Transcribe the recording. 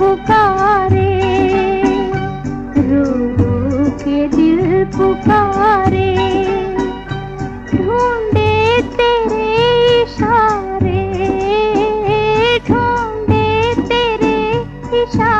पुकारे रो के दिल पुकारे ढूंढे तेरे इशारे ढूंढे तेरे इशारे।